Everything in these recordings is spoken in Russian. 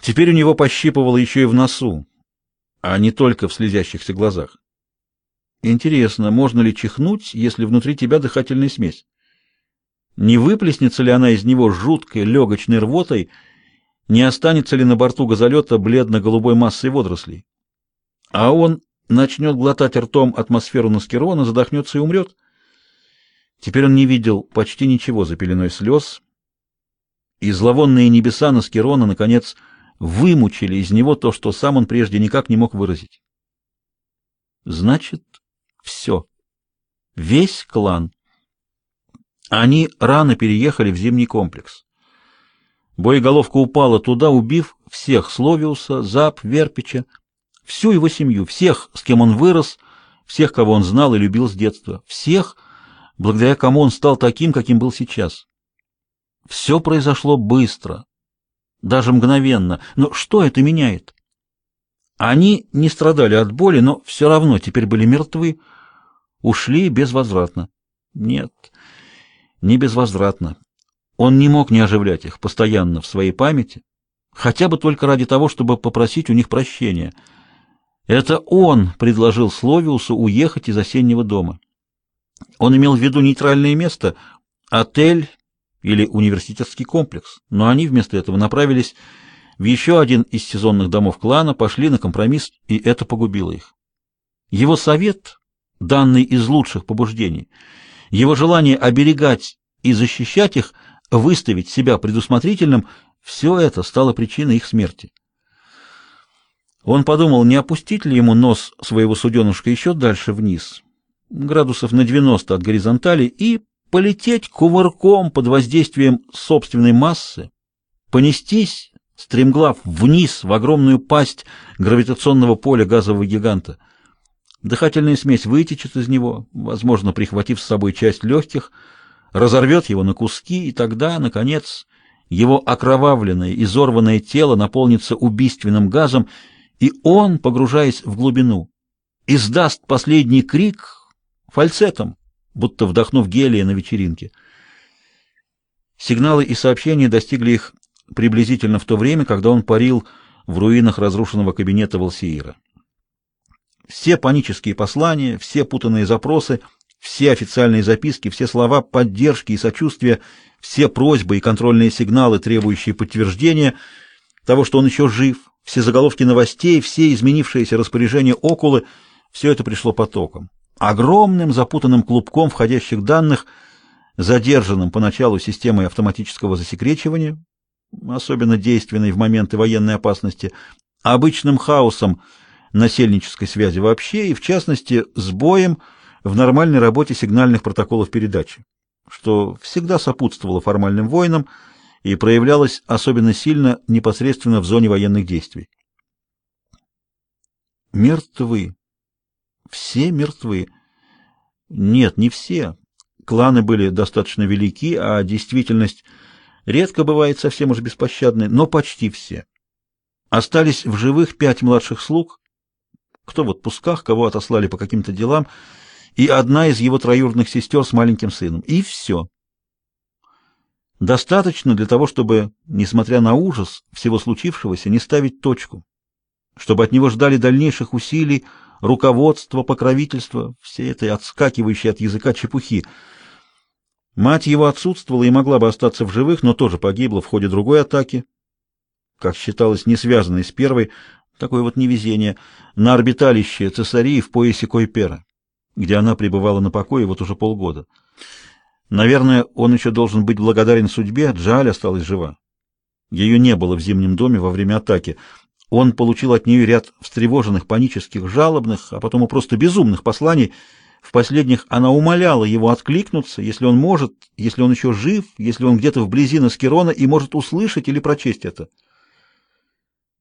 Теперь у него пощипывало еще и в носу, а не только в слезящихся глазах. Интересно, можно ли чихнуть, если внутри тебя дыхательная смесь? Не выплеснется ли она из него жуткой легочной рвотой, не останется ли на борту газолета бледно-голубой массой водорослей? А он начнет глотать ртом атмосферу Наскерона, задохнется и умрет? Теперь он не видел почти ничего за пеленой слез, и зловонные небеса Наскерона, наконец, вымучили из него то, что сам он прежде никак не мог выразить. Значит, все. Весь клан. Они рано переехали в зимний комплекс. Боеголовка упала туда, убив всех Словиуса, Зап, Верпича, всю его семью, всех, с кем он вырос, всех, кого он знал и любил с детства, всех, благодаря кому он стал таким, каким был сейчас. Все произошло быстро, даже мгновенно. Но что это меняет? Они не страдали от боли, но все равно теперь были мертвы, ушли безвозвратно. Нет, не безвозвратно. Он не мог не оживлять их постоянно в своей памяти, хотя бы только ради того, чтобы попросить у них прощения. Это он предложил Словиусу уехать из осеннего дома. Он имел в виду нейтральное место, отель или университетский комплекс, но они вместо этого направились в еще один из сезонных домов клана, пошли на компромисс, и это погубило их. Его совет данный из лучших побуждений. Его желание оберегать и защищать их, выставить себя предусмотрительным, все это стало причиной их смерти. Он подумал, не опустить ли ему нос своего суденушка еще дальше вниз, градусов на 90 от горизонтали, и полететь кувырком под воздействием собственной массы, понестись, стремглав вниз в огромную пасть гравитационного поля газового гиганта — Дыхательная смесь вытечет из него, возможно, прихватив с собой часть легких, разорвет его на куски, и тогда, наконец, его окровавленное, изорванное тело наполнится убийственным газом, и он, погружаясь в глубину, издаст последний крик фальцетом, будто вдохнув гелия на вечеринке. Сигналы и сообщения достигли их приблизительно в то время, когда он парил в руинах разрушенного кабинета Волсиира. Все панические послания, все путанные запросы, все официальные записки, все слова поддержки и сочувствия, все просьбы и контрольные сигналы, требующие подтверждения того, что он еще жив, все заголовки новостей, все изменившиеся распоряжения окулы, все это пришло потоком. Огромным запутанным клубком входящих данных, задержанным поначалу системой автоматического засекречивания, особенно действенной в моменты военной опасности, обычным хаосом, насельнической связи вообще и, в частности, сбоем в нормальной работе сигнальных протоколов передачи, что всегда сопутствовало формальным войнам и проявлялось особенно сильно непосредственно в зоне военных действий. Мертвы. Все мертвы. Нет, не все. Кланы были достаточно велики, а действительность редко бывает совсем уж беспощадной, но почти все. Остались в живых пять младших слуг, кто в отпусках, кого отослали по каким-то делам, и одна из его троюродных сестер с маленьким сыном. И все. Достаточно для того, чтобы, несмотря на ужас всего случившегося, не ставить точку, чтобы от него ждали дальнейших усилий, руководства, покровительства, всей этой отскакивающей от языка чепухи. Мать его отсутствовала и могла бы остаться в живых, но тоже погибла в ходе другой атаки, как считалось, не связанной с первой, Такое вот невезение. На орбиталище Цесарии в поясе Койпера, где она пребывала на покое вот уже полгода. Наверное, он еще должен быть благодарен судьбе, Джаль осталась жива. Ее не было в зимнем доме во время атаки. Он получил от нее ряд встревоженных, панических, жалобных, а потом и просто безумных посланий. В последних она умоляла его откликнуться, если он может, если он еще жив, если он где-то вблизи Наскерона и может услышать или прочесть это.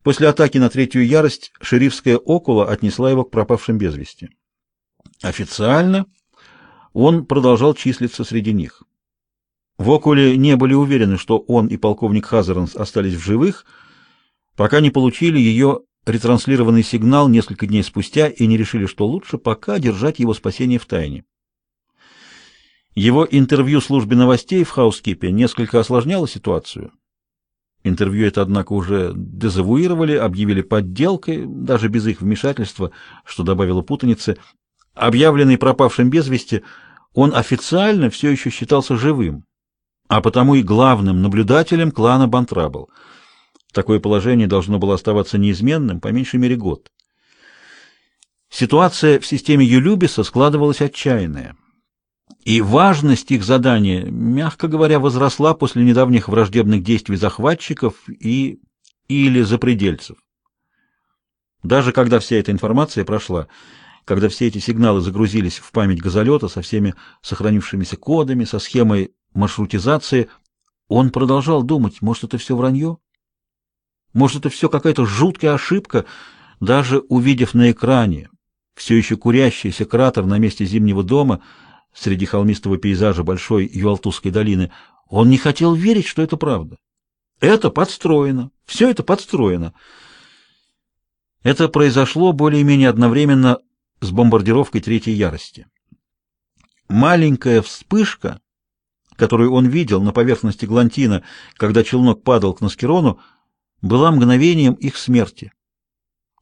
После атаки на третью ярость шерифская окула отнесла его к пропавшим без вести. Официально он продолжал числиться среди них. В окуле не были уверены, что он и полковник Хазаранс остались в живых, пока не получили ее ретранслированный сигнал несколько дней спустя и не решили, что лучше пока держать его спасение в тайне. Его интервью службе новостей в Хаускипе несколько осложняло ситуацию. Интервью это, однако, уже дезавуировали, объявили подделкой, даже без их вмешательства, что добавило путаницы. Объявленный пропавшим без вести, он официально все еще считался живым, а потому и главным наблюдателем клана Бантрабл. Такое положение должно было оставаться неизменным, по меньшей мере, год. Ситуация в системе Юлюбиса складывалась отчаянная. И важность их задания, мягко говоря, возросла после недавних враждебных действий захватчиков и или запредельцев. Даже когда вся эта информация прошла, когда все эти сигналы загрузились в память газолета со всеми сохранившимися кодами, со схемой маршрутизации, он продолжал думать, может, это все вранье? Может, это все какая-то жуткая ошибка, даже увидев на экране все еще курящийся кратер на месте зимнего дома — среди холмистого пейзажа большой Юалтузской долины, он не хотел верить, что это правда. Это подстроено, все это подстроено. Это произошло более-менее одновременно с бомбардировкой Третьей ярости. Маленькая вспышка, которую он видел на поверхности Глантина, когда челнок падал к Наскерону, была мгновением их смерти.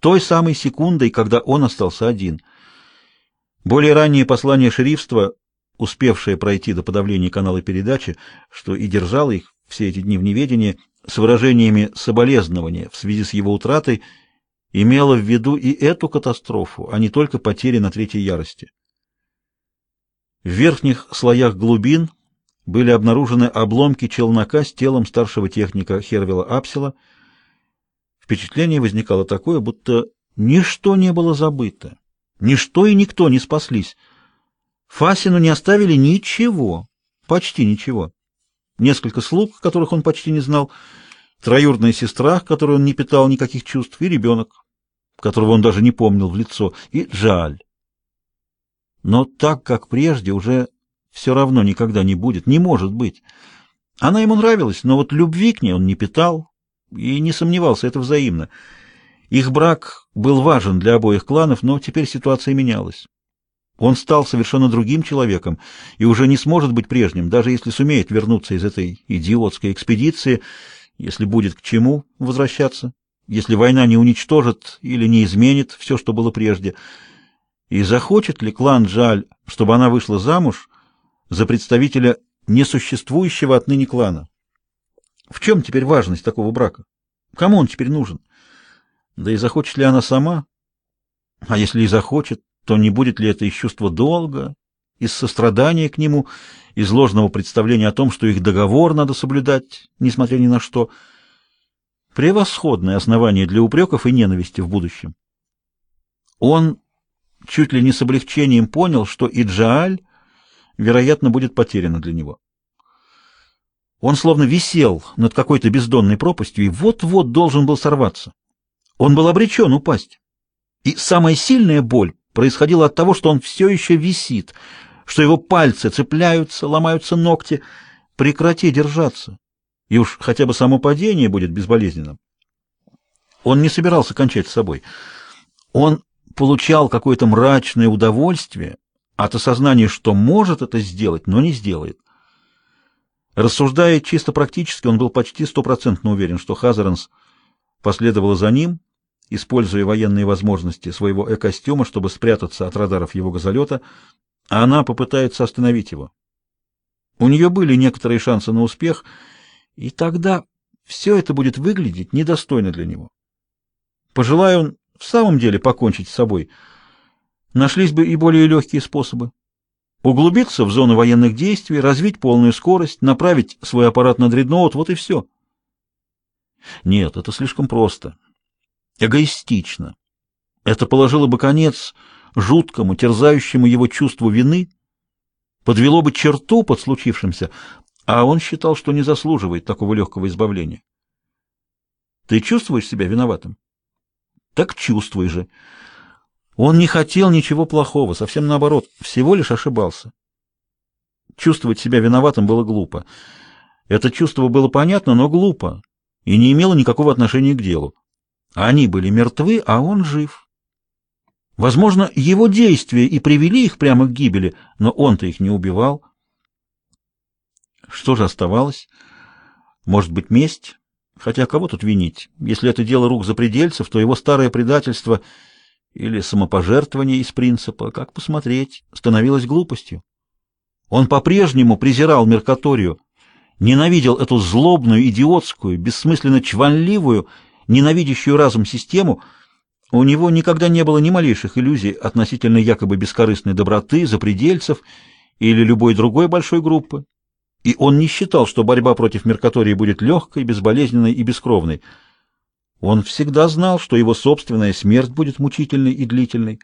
Той самой секундой, когда он остался один — более раннее послание шерифства, успевшее пройти до подавления канала передачи, что и держало их все эти дни в неведении, с выражениями соболезнования в связи с его утратой, имело в виду и эту катастрофу, а не только потери на третьей ярости. В верхних слоях глубин были обнаружены обломки челнока с телом старшего техника Хервила Апсела. Впечатление возникало такое, будто ничто не было забыто. Ничто и никто не спаслись. Фасину не оставили ничего, почти ничего. Несколько слуг, которых он почти не знал, троюродная сестра, которой он не питал никаких чувств, и ребенок, которого он даже не помнил в лицо, и жаль. Но так, как прежде, уже все равно никогда не будет, не может быть. Она ему нравилась, но вот любви к ней он не питал и не сомневался, это взаимно. Их брак был важен для обоих кланов, но теперь ситуация менялась. Он стал совершенно другим человеком и уже не сможет быть прежним, даже если сумеет вернуться из этой идиотской экспедиции, если будет к чему возвращаться, если война не уничтожит или не изменит все, что было прежде. И захочет ли клан Джаль, чтобы она вышла замуж за представителя несуществующего отныне клана? В чем теперь важность такого брака? Кому он теперь нужен? Да и захочет ли она сама? А если и захочет, то не будет ли это из чувства долга, из сострадания к нему, из ложного представления о том, что их договор надо соблюдать, несмотря ни на что? Превосходное основание для упреков и ненависти в будущем. Он чуть ли не с облегчением понял, что и Джааль, вероятно, будет потеряна для него. Он словно висел над какой-то бездонной пропастью и вот-вот должен был сорваться. Он был обречен упасть. И самая сильная боль происходила от того, что он все еще висит, что его пальцы цепляются, ломаются ногти. Прекрати держаться, и уж хотя бы само падение будет безболезненным. Он не собирался кончать с собой. Он получал какое-то мрачное удовольствие от осознания, что может это сделать, но не сделает. Рассуждая чисто практически, он был почти стопроцентно уверен, что Хазаранс последовала за ним, используя военные возможности своего э-костюма, чтобы спрятаться от радаров его газолета, а она попытается остановить его. У нее были некоторые шансы на успех, и тогда все это будет выглядеть недостойно для него. Пожелая он в самом деле покончить с собой, нашлись бы и более легкие способы. Углубиться в зону военных действий, развить полную скорость, направить свой аппарат на дредноут, вот и все. Нет, это слишком просто эгоистично. Это положило бы конец жуткому, терзающему его чувству вины, подвело бы черту под случившимся, а он считал, что не заслуживает такого легкого избавления. Ты чувствуешь себя виноватым? Так чувствуй же. Он не хотел ничего плохого, совсем наоборот, всего лишь ошибался. Чувствовать себя виноватым было глупо. Это чувство было понятно, но глупо и не имело никакого отношения к делу. Они были мертвы, а он жив. Возможно, его действия и привели их прямо к гибели, но он-то их не убивал. Что же оставалось? Может быть, месть? Хотя кого тут винить? Если это дело рук запредельцев, то его старое предательство или самопожертвование из принципа, как посмотреть, становилось глупостью. Он по-прежнему презирал Меркаторию, ненавидел эту злобную, идиотскую, бессмысленно чванливую, ненавидящую разум систему. У него никогда не было ни малейших иллюзий относительно якобы бескорыстной доброты, запредельцев или любой другой большой группы. И он не считал, что борьба против Меркатории будет легкой, безболезненной и бескровной. Он всегда знал, что его собственная смерть будет мучительной и длительной,